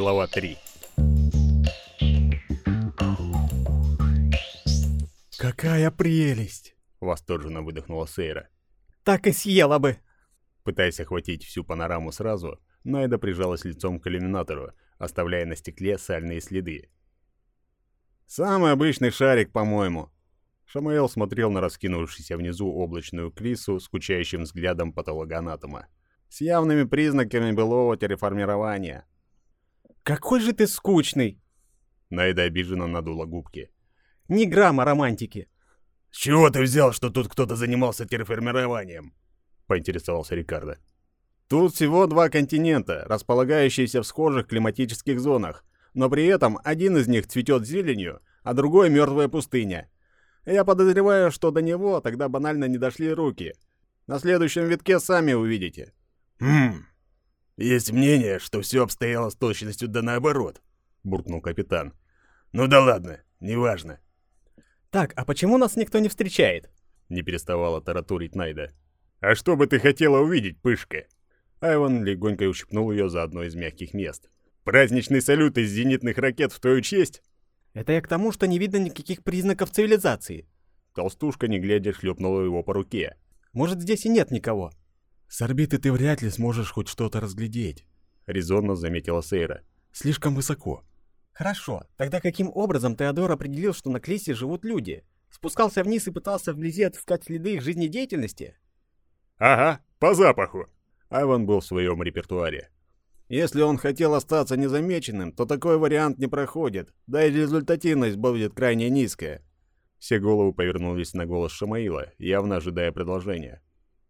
Глава 3 «Какая прелесть!» — восторженно выдохнула Сейра. «Так и съела бы!» Пытаясь охватить всю панораму сразу, Найда прижалась лицом к иллюминатору, оставляя на стекле сальные следы. «Самый обычный шарик, по-моему». Шамаэл смотрел на раскинувшуюся внизу облачную клису скучающим взглядом патологоанатома. С явными признаками былого терраформирования. «Какой же ты скучный!» Найда обиженно надула губки. Ни грамма романтики. «С чего ты взял, что тут кто-то занимался терраформированием?» — поинтересовался Рикардо. «Тут всего два континента, располагающиеся в схожих климатических зонах, но при этом один из них цветет зеленью, а другой — мертвая пустыня. Я подозреваю, что до него тогда банально не дошли руки. На следующем витке сами увидите». «Хм, есть мнение, что все обстояло с точностью да наоборот», — буркнул капитан. «Ну да ладно, неважно». «Так, а почему нас никто не встречает?» Не переставала таратурить Найда. «А что бы ты хотела увидеть, пышка?» Айван легонько ущипнул ее за одно из мягких мест. «Праздничный салют из зенитных ракет в твою честь?» «Это я к тому, что не видно никаких признаков цивилизации». Толстушка, не глядя, шлепнула его по руке. «Может, здесь и нет никого?» «С орбиты ты вряд ли сможешь хоть что-то разглядеть», — резонно заметила Сейра. «Слишком высоко». Хорошо, тогда каким образом Теодор определил, что на Клисе живут люди? Спускался вниз и пытался вблизи отыскать следы их жизнедеятельности? Ага, по запаху. Айван был в своем репертуаре. Если он хотел остаться незамеченным, то такой вариант не проходит, да и результативность будет крайне низкая. Все головы повернулись на голос Шамаила, явно ожидая продолжения.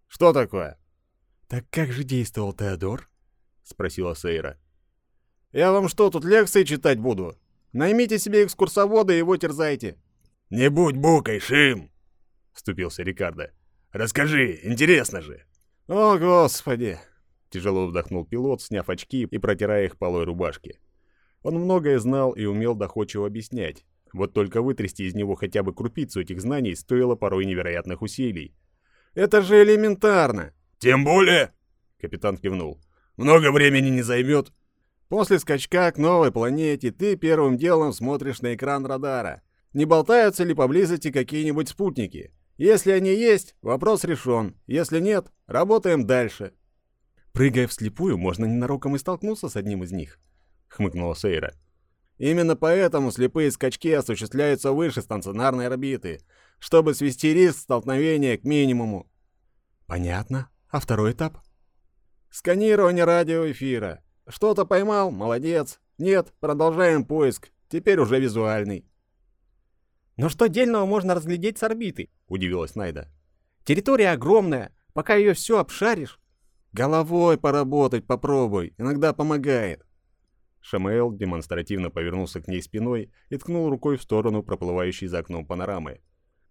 «Что такое?» «Так как же действовал Теодор?» — спросила Сейра. Я вам что, тут лекции читать буду? Наймите себе экскурсовода и его терзайте. Не будь букой, Шим, вступился Рикардо. Расскажи, интересно же. О, господи. Тяжело вздохнул пилот, сняв очки и протирая их полой рубашки. Он многое знал и умел доходчиво объяснять. Вот только вытрясти из него хотя бы крупицу этих знаний стоило порой невероятных усилий. «Это же элементарно!» «Тем более...» — капитан кивнул. «Много времени не займет?» После скачка к новой планете ты первым делом смотришь на экран радара. Не болтаются ли поблизости какие-нибудь спутники? Если они есть, вопрос решен. Если нет, работаем дальше. Прыгая вслепую, можно ненароком и столкнуться с одним из них, хмыкнула Сейра. Именно поэтому слепые скачки осуществляются выше станционарной орбиты, чтобы свести риск столкновения к минимуму. Понятно. А второй этап? Сканирование радиоэфира. Что-то поймал? Молодец. Нет, продолжаем поиск. Теперь уже визуальный. Но что дельного можно разглядеть с орбиты? Удивилась Найда. Территория огромная. Пока ее все обшаришь. Головой поработать попробуй. Иногда помогает. Шамаэл демонстративно повернулся к ней спиной и ткнул рукой в сторону проплывающей за окном панорамы.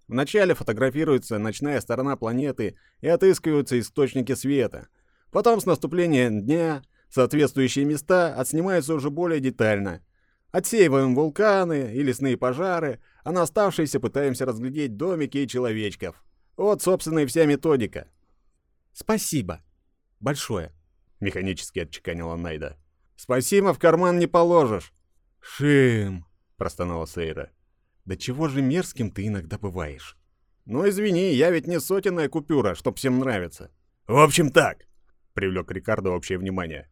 Вначале фотографируется ночная сторона планеты и отыскиваются источники света. Потом с наступлением дня Соответствующие места отснимаются уже более детально. Отсеиваем вулканы и лесные пожары, а на оставшиеся пытаемся разглядеть домики и человечков. Вот, собственно, и вся методика. Спасибо. Большое. Механически отчеканила Найда. Спасибо в карман не положишь. Шим, простонала Сейра. Да чего же мерзким ты иногда бываешь? Ну извини, я ведь не сотенная купюра, чтоб всем нравится. В общем так, привлек Рикардо общее внимание.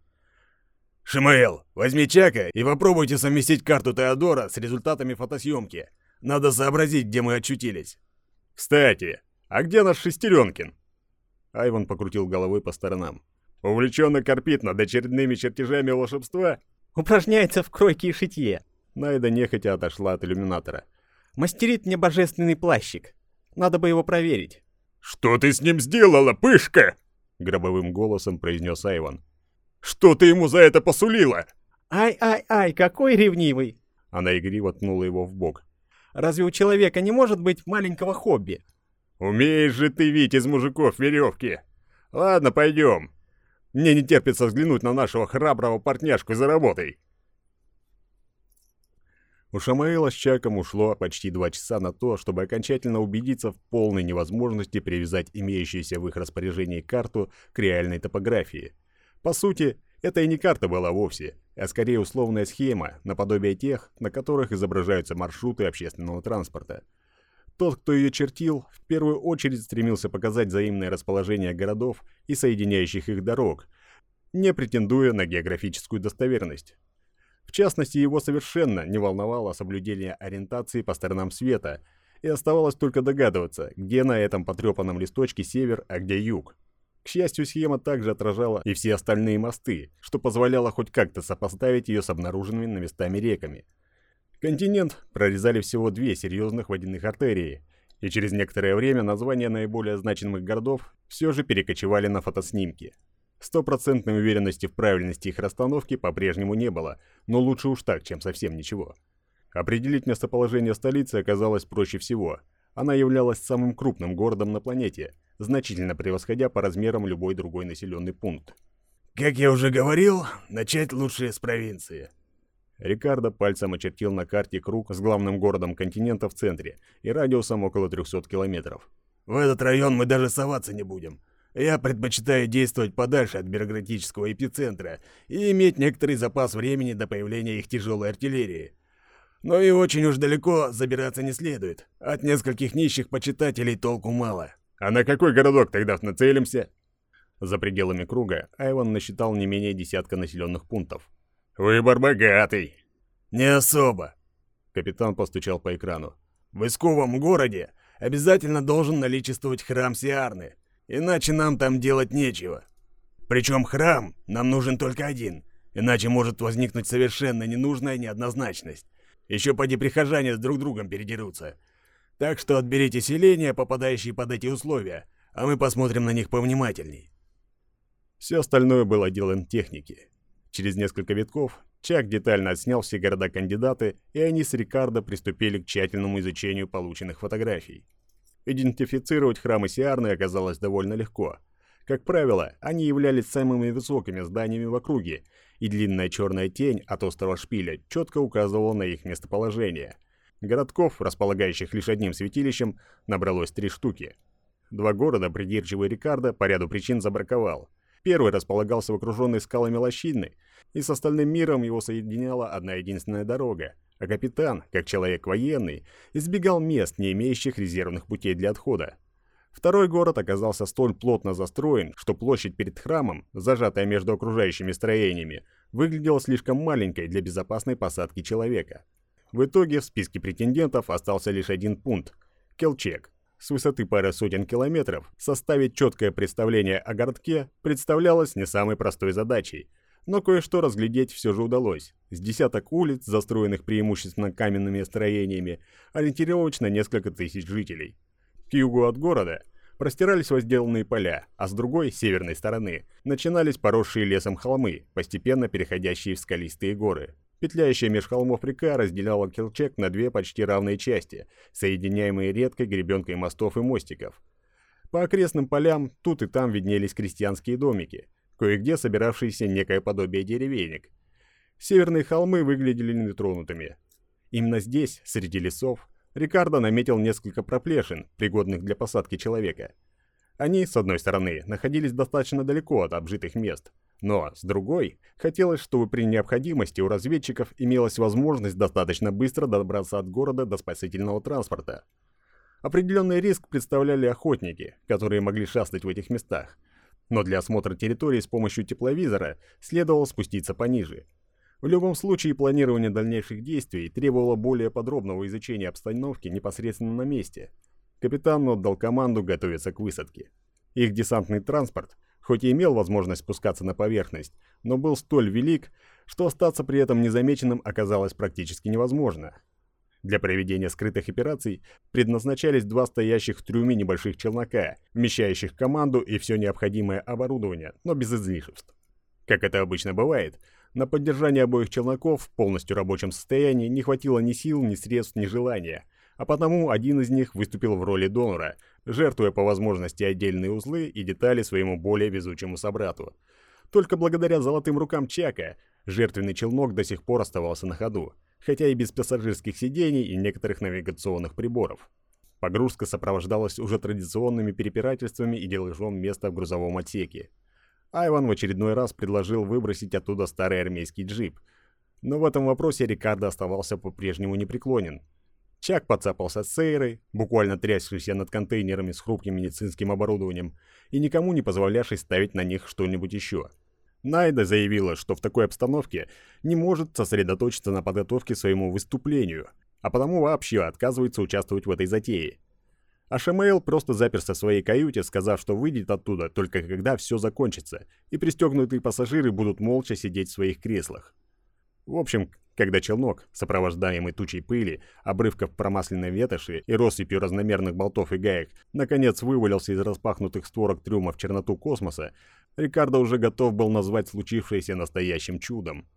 «Шимаэл, возьми Чака и попробуйте совместить карту Теодора с результатами фотосъемки. Надо сообразить, где мы очутились». «Кстати, а где наш Шестеренкин?» Айван покрутил головой по сторонам. «Увлеченно корпит над очередными чертежами волшебства?» «Упражняется в кройке и шитье». Найда нехотя отошла от иллюминатора. «Мастерит мне божественный плащик. Надо бы его проверить». «Что ты с ним сделала, пышка?» Гробовым голосом произнес Айван. Что ты ему за это посулила?» «Ай-ай-ай, какой ревнивый!» Она игриво ткнула его в бок. «Разве у человека не может быть маленького хобби?» «Умеешь же ты вить из мужиков веревки! Ладно, пойдем. Мне не терпится взглянуть на нашего храброго партняшку за работой!» У Шамаэла с Чаком ушло почти два часа на то, чтобы окончательно убедиться в полной невозможности привязать имеющуюся в их распоряжении карту к реальной топографии – по сути, это и не карта была вовсе. а скорее условная схема, наподобие тех, на которых изображаются маршруты общественного транспорта. Тот, кто ее чертил, в первую очередь стремился показать взаимное расположение городов и соединяющих их дорог, не претендуя на географическую достоверность. В частности, его совершенно не волновало соблюдение ориентации по сторонам света, и оставалось только догадываться, где на этом потрепанном листочке север, а где юг. К счастью, схема также отражала и все остальные мосты, что позволяло хоть как-то сопоставить ее с обнаруженными на местами реками. Континент прорезали всего две серьезных водяных артерии, и через некоторое время названия наиболее значимых городов все же перекочевали на фотоснимки. Стопроцентной уверенности в правильности их расстановки по-прежнему не было, но лучше уж так, чем совсем ничего. Определить местоположение столицы оказалось проще всего. Она являлась самым крупным городом на планете, значительно превосходя по размерам любой другой населенный пункт. «Как я уже говорил, начать лучше с провинции». Рикардо пальцем очертил на карте круг с главным городом континента в центре и радиусом около 300 километров. «В этот район мы даже соваться не будем. Я предпочитаю действовать подальше от бюрократического эпицентра и иметь некоторый запас времени до появления их тяжелой артиллерии. Но и очень уж далеко забираться не следует. От нескольких нищих почитателей толку мало. А на какой городок тогда нацелимся? За пределами круга Айван насчитал не менее десятка населенных пунктов. Выбор богатый. Не особо. Капитан постучал по экрану. В исковом городе обязательно должен наличествовать храм Сиарны — Иначе нам там делать нечего. Причем храм нам нужен только один, иначе может возникнуть совершенно ненужная неоднозначность. Еще поди прихожане с друг другом передерутся. Так что отберите селения, попадающие под эти условия, а мы посмотрим на них повнимательней. Все остальное было делом техники. Через несколько витков Чак детально отснял все города-кандидаты, и они с Рикардо приступили к тщательному изучению полученных фотографий. Идентифицировать храмы Сиарны оказалось довольно легко. Как правило, они являлись самыми высокими зданиями в округе, и длинная черная тень от острова Шпиля четко указывала на их местоположение. Городков, располагающих лишь одним святилищем, набралось три штуки. Два города придирчивый Рикардо по ряду причин забраковал. Первый располагался в окруженной скалами лощины, и с остальным миром его соединяла одна единственная дорога – а капитан, как человек военный, избегал мест, не имеющих резервных путей для отхода. Второй город оказался столь плотно застроен, что площадь перед храмом, зажатая между окружающими строениями, выглядела слишком маленькой для безопасной посадки человека. В итоге в списке претендентов остался лишь один пункт – Келчек. С высоты пары сотен километров составить четкое представление о городке представлялось не самой простой задачей – но кое-что разглядеть все же удалось. С десяток улиц, застроенных преимущественно каменными строениями, ориентировочно несколько тысяч жителей. К югу от города простирались возделанные поля, а с другой, северной стороны, начинались поросшие лесом холмы, постепенно переходящие в скалистые горы. Петляющая меж холмов река разделяла Келчек на две почти равные части, соединяемые редкой гребенкой мостов и мостиков. По окрестным полям тут и там виднелись крестьянские домики – кое-где собиравшиеся некое подобие деревенек. Северные холмы выглядели нетронутыми. Именно здесь, среди лесов, Рикардо наметил несколько проплешин, пригодных для посадки человека. Они, с одной стороны, находились достаточно далеко от обжитых мест, но, с другой, хотелось, чтобы при необходимости у разведчиков имелась возможность достаточно быстро добраться от города до спасительного транспорта. Определенный риск представляли охотники, которые могли шастать в этих местах, но для осмотра территории с помощью тепловизора следовало спуститься пониже. В любом случае, планирование дальнейших действий требовало более подробного изучения обстановки непосредственно на месте. Капитан отдал команду готовиться к высадке. Их десантный транспорт, хоть и имел возможность спускаться на поверхность, но был столь велик, что остаться при этом незамеченным оказалось практически невозможно. Для проведения скрытых операций предназначались два стоящих в трюме небольших челнока, вмещающих команду и все необходимое оборудование, но без излишеств. Как это обычно бывает, на поддержание обоих челноков в полностью рабочем состоянии не хватило ни сил, ни средств, ни желания, а потому один из них выступил в роли донора, жертвуя по возможности отдельные узлы и детали своему более везучему собрату. Только благодаря золотым рукам Чака жертвенный челнок до сих пор оставался на ходу хотя и без пассажирских сидений и некоторых навигационных приборов. Погрузка сопровождалась уже традиционными перепирательствами и дележом места в грузовом отсеке. Айван в очередной раз предложил выбросить оттуда старый армейский джип. Но в этом вопросе Рикардо оставался по-прежнему непреклонен. Чак подцапался с Сейрой, буквально трясшийся над контейнерами с хрупким медицинским оборудованием, и никому не позволявший ставить на них что-нибудь еще. Найда заявила, что в такой обстановке не может сосредоточиться на подготовке своему выступлению, а потому вообще отказывается участвовать в этой затее. А Шамейл просто заперся в своей каюте, сказав, что выйдет оттуда только когда все закончится, и пристегнутые пассажиры будут молча сидеть в своих креслах. В общем, когда челнок, сопровождаемый тучей пыли, обрывков промасленной ветоши и россыпью разномерных болтов и гаек, наконец вывалился из распахнутых створок трюма в черноту космоса, Рикардо уже готов был назвать случившееся настоящим чудом.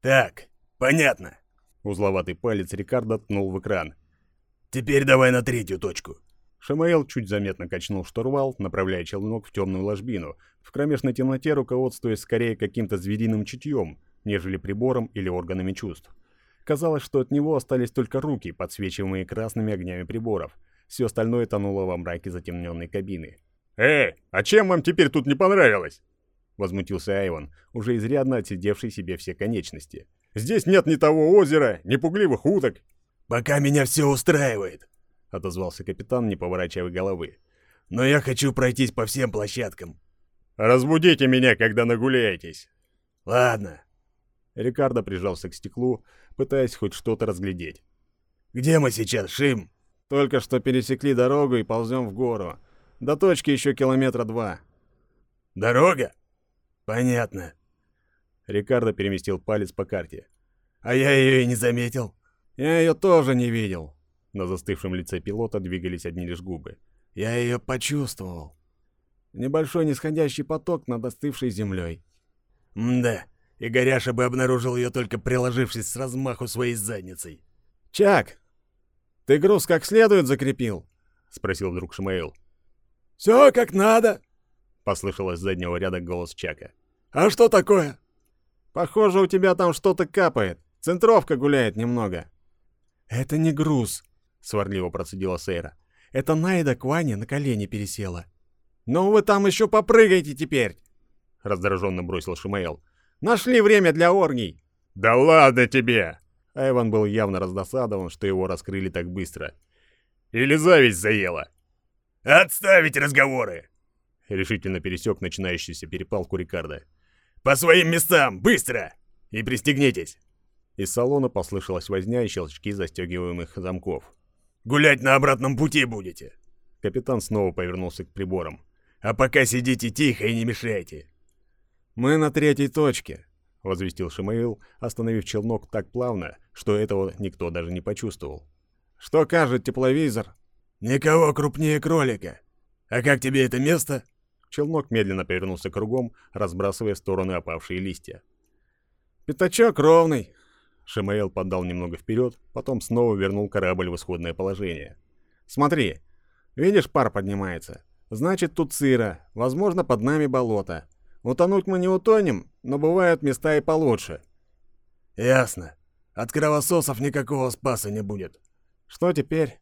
«Так, понятно», — узловатый палец Рикардо ткнул в экран. «Теперь давай на третью точку». Шамаэл чуть заметно качнул штурвал, направляя челнок в темную ложбину, в кромешной темноте руководствуясь скорее каким-то звериным чутьем, нежели прибором или органами чувств. Казалось, что от него остались только руки, подсвечиваемые красными огнями приборов. Все остальное тонуло во мраке затемненной кабины. «Эй, а чем вам теперь тут не понравилось?» Возмутился Айван, уже изрядно отсидевший себе все конечности. «Здесь нет ни того озера, ни пугливых уток». «Пока меня все устраивает», — отозвался капитан, не поворачивая головы. «Но я хочу пройтись по всем площадкам». «Разбудите меня, когда нагуляетесь». «Ладно», Рикардо прижался к стеклу, пытаясь хоть что-то разглядеть. «Где мы сейчас, Шим?» «Только что пересекли дорогу и ползем в гору. До точки еще километра два». «Дорога? Понятно». Рикардо переместил палец по карте. «А я ее и не заметил». «Я ее тоже не видел». На застывшем лице пилота двигались одни лишь губы. «Я ее почувствовал». Небольшой нисходящий поток над остывшей землей. «Мда, и Горяша бы обнаружил ее только приложившись с размаху своей задницей. «Чак, ты груз как следует закрепил?» — спросил вдруг Шмаил. «Все как надо!» — послышалось с заднего ряда голос Чака. «А что такое?» «Похоже, у тебя там что-то капает. Центровка гуляет немного». «Это не груз», — сварливо процедила Сейра. «Это Найда к Ване на колени пересела». «Ну вы там еще попрыгайте теперь!» — раздраженно бросил Шимаэл. Нашли время для оргий!» «Да ладно тебе!» Айван был явно раздосадован, что его раскрыли так быстро. «Или зависть заела?» «Отставить разговоры!» Решительно пересек начинающийся перепалку Рикардо. «По своим местам! Быстро! И пристегнитесь!» Из салона послышалась возня и щелчки застегиваемых замков. «Гулять на обратном пути будете!» Капитан снова повернулся к приборам. «А пока сидите тихо и не мешайте!» «Мы на третьей точке», — возвестил Шимаил, остановив челнок так плавно, что этого никто даже не почувствовал. «Что кажет тепловизор?» «Никого крупнее кролика. А как тебе это место?» Челнок медленно повернулся кругом, разбрасывая в стороны опавшие листья. «Пятачок ровный!» Шимаэл поддал немного вперед, потом снова вернул корабль в исходное положение. «Смотри, видишь, пар поднимается. Значит, тут сыро, возможно, под нами болото. Утонуть мы не утонем, но бывают места и получше. Ясно. От кровососов никакого спаса не будет. Что теперь?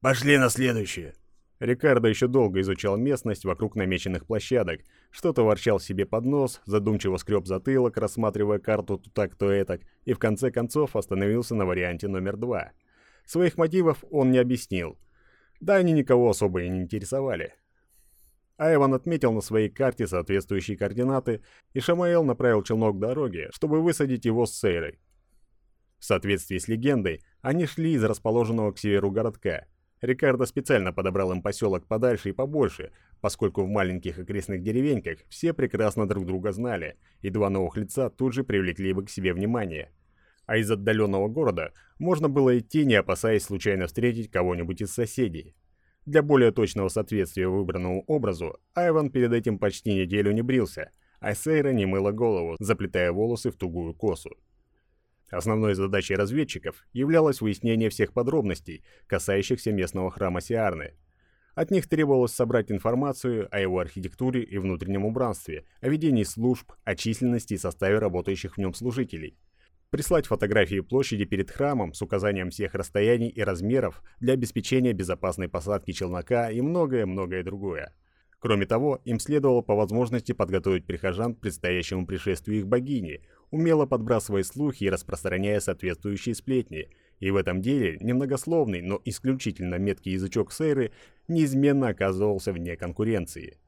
Пошли на следующее. Рикардо еще долго изучал местность вокруг намеченных площадок, что-то ворчал себе под нос, задумчиво скреб затылок, рассматривая карту то так, то этак, и в конце концов остановился на варианте номер два. Своих мотивов он не объяснил. Да они никого особо и не интересовали. Айван отметил на своей карте соответствующие координаты, и Шамаэл направил челнок к дороге, чтобы высадить его с Сейрой. В соответствии с легендой, они шли из расположенного к северу городка. Рикардо специально подобрал им поселок подальше и побольше, поскольку в маленьких окрестных деревеньках все прекрасно друг друга знали, и два новых лица тут же привлекли бы к себе внимание. А из отдаленного города можно было идти, не опасаясь случайно встретить кого-нибудь из соседей. Для более точного соответствия выбранному образу, Айван перед этим почти неделю не брился, а Сейра не мыла голову, заплетая волосы в тугую косу. Основной задачей разведчиков являлось выяснение всех подробностей, касающихся местного храма Сиарны. От них требовалось собрать информацию о его архитектуре и внутреннем убранстве, о ведении служб, о численности и составе работающих в нем служителей – прислать фотографии площади перед храмом с указанием всех расстояний и размеров для обеспечения безопасной посадки челнока и многое-многое другое. Кроме того, им следовало по возможности подготовить прихожан к предстоящему пришествию их богини, умело подбрасывая слухи и распространяя соответствующие сплетни. И в этом деле немногословный, но исключительно меткий язычок Сейры неизменно оказывался вне конкуренции.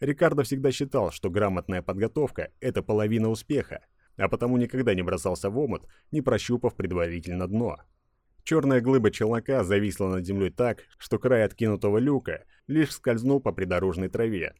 Рикардо всегда считал, что грамотная подготовка – это половина успеха, а потому никогда не бросался в омут, не прощупав предварительно дно. Черная глыба челнока зависла над землей так, что край откинутого люка лишь скользнул по придорожной траве.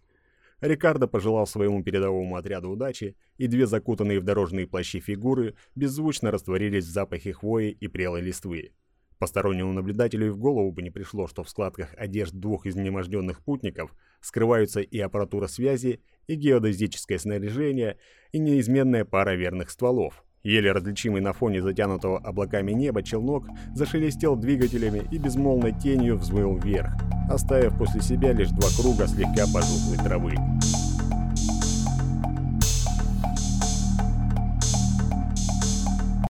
Рикардо пожелал своему передовому отряду удачи, и две закутанные в дорожные плащи фигуры беззвучно растворились в запахе хвои и прелой листвы. Постороннему наблюдателю и в голову бы не пришло, что в складках одежд двух изнеможденных путников скрываются и аппаратура связи, и геодезическое снаряжение, и неизменная пара верных стволов – Еле различимый на фоне затянутого облаками неба челнок зашелестел двигателями и безмолвной тенью взмыл вверх, оставив после себя лишь два круга слегка пожухлой травы.